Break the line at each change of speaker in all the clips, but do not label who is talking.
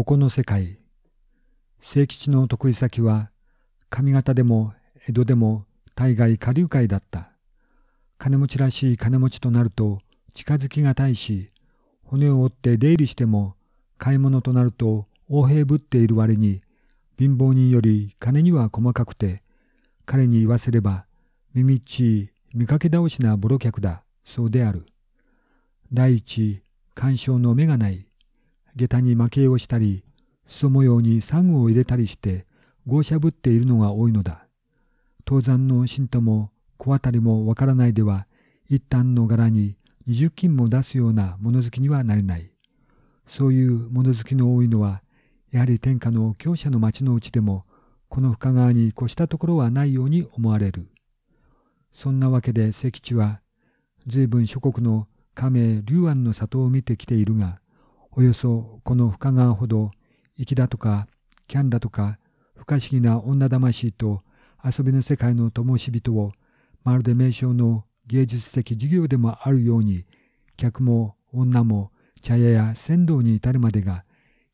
ここの世界。清吉の得意先は、上方でも江戸でも大概下流会だった。金持ちらしい金持ちとなると近づきがたいし、骨を折って出入りしても買い物となると横平ぶっている割に貧乏人より金には細かくて、彼に言わせれば耳っちい見かけ倒しなボロ客だ、そうである。第一、干渉の目がない。下駄に負けをしたり、裾模様にサンゴを入れたりして、豪しゃぶっているのが多いのだ。登山の信徒も小当たりもわからないでは、一旦の柄に二十金も出すような物好きにはなれない。そういう物好きの多いのは、やはり天下の強者の町のうちでも、この深川に越したところはないように思われる。そんなわけで関地は、随分諸国の亀龍安の里を見てきているが、およそこの深川ほど、粋だとか、キャンだとか、不可思議な女魂と遊びの世界の灯火人を、まるで名称の芸術的授業でもあるように、客も女も茶屋や船頭に至るまでが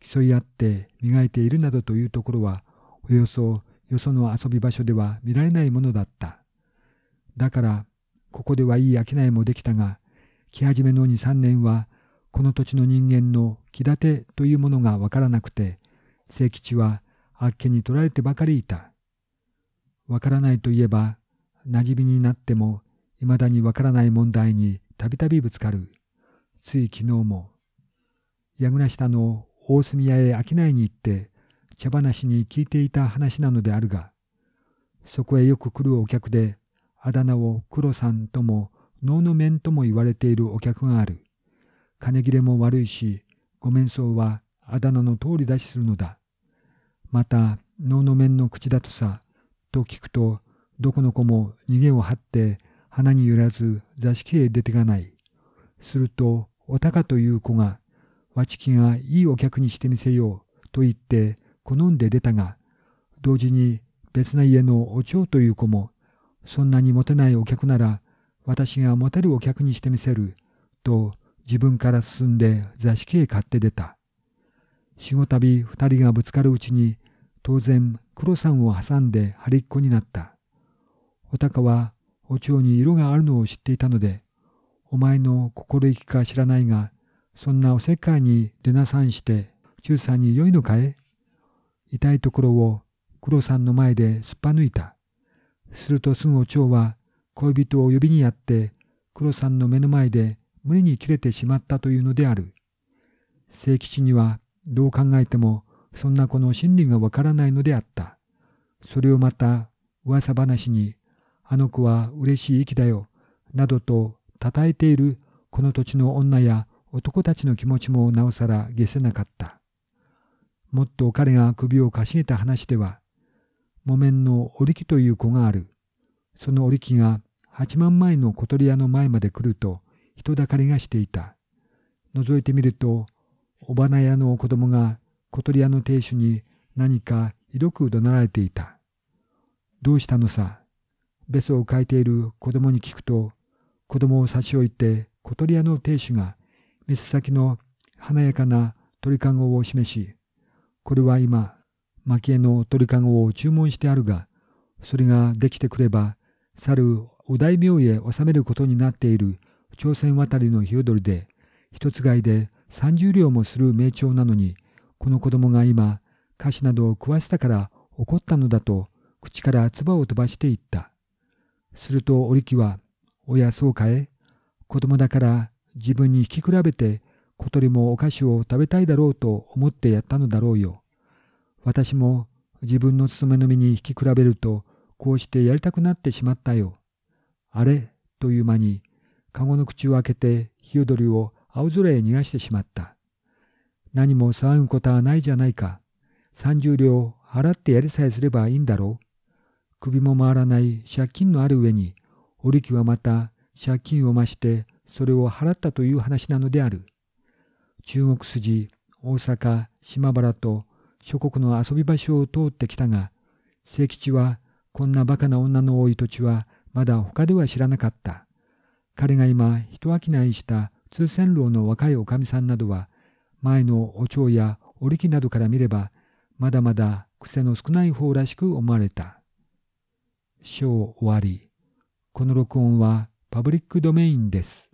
競い合って磨いているなどというところは、およそよその遊び場所では見られないものだった。だから、ここではいい商いもできたが、来始めの2、3年は、この土地の人間の気立てというものがわからなくて、清吉はあっけに取られてばかりいた。わからないといえば、馴染みになっても、いまだにわからない問題にたびたびぶつかる。つい昨日も、矢倉下の大隅屋へ商いに行って、茶話に聞いていた話なのであるが、そこへよく来るお客で、あだ名を黒さんとも能の面とも言われているお客がある。金切れも悪いし、ご面相はあだ名の通り出しするのだ。また、能の面の口だとさ、と聞くと、どこの子も逃げを張って鼻に揺らず座敷へ出てがない。すると、おたかという子が、わちきがいいお客にしてみせようと言って好んで出たが、同時に別な家のお蝶という子も、そんなにモテないお客なら、私がモテるお客にしてみせる、と自分から進んで座敷へ買って出た。四五度二人がぶつかるうちに、当然黒さんを挟んで張りっこになった。おたかはお蝶に色があるのを知っていたので、お前の心意気か知らないが、そんなおせっかいに出なさんして、中さんに良いのかえ？痛いところを黒さんの前ですっぱ抜いた。するとすぐお蝶は恋人を呼びにやって黒さんの目の前で無理に切れてしまったというのである。清吉にはどう考えてもそんな子の心理がわからないのであった。それをまた噂話にあの子は嬉しい息だよなどと称えているこの土地の女や男たちの気持ちもなおさら消せなかった。もっと彼が首をかしげた話では、木綿の織木という子がある。その織木が八万枚の小鳥屋の前まで来ると人だかりがしていた。覗いてみると、お花屋の子供が小鳥屋の亭主に何かひどく怒鳴られていた。どうしたのさ？べそを書いている子供に聞くと、子供を差し置いて小鳥屋の亭主が、水先の華やかな鳥かごを示し、これは今、蒔絵の鳥かごを注文してあるが、それができてくれば、去るお大名へ収めることになっている朝鮮渡りの日踊りで、一つ買いで三十両もする名帳なのに、この子供が今、菓子などを食わせたから怒ったのだと、口から唾を飛ばしていった。すると織木は、おやそうかえ子供だから自分に引き比べて小鳥もお菓子を食べたいだろうと思ってやったのだろうよ。私も自分の勤めの身に引き比べると、こうしてやりたくなってしまったよ。あれという間に、かごの口を開けて日踊りを青空へ逃がしてしまった。何も騒ぐことはないじゃないか。三十両払ってやりさえすればいいんだろう。首も回らない借金のある上に、織木はまた借金を増してそれを払ったという話なのである。中国筋、大阪、島原と諸国の遊び場所を通ってきたが、清吉はこんな馬鹿な女の多い土地はまだ他では知らなかった。彼が今人商いした通船楼の若いおかみさんなどは、前のお蝶や織機などから見ればまだまだ癖の少ない方らしく思われた。章終わり。この録音はパブリックドメインです。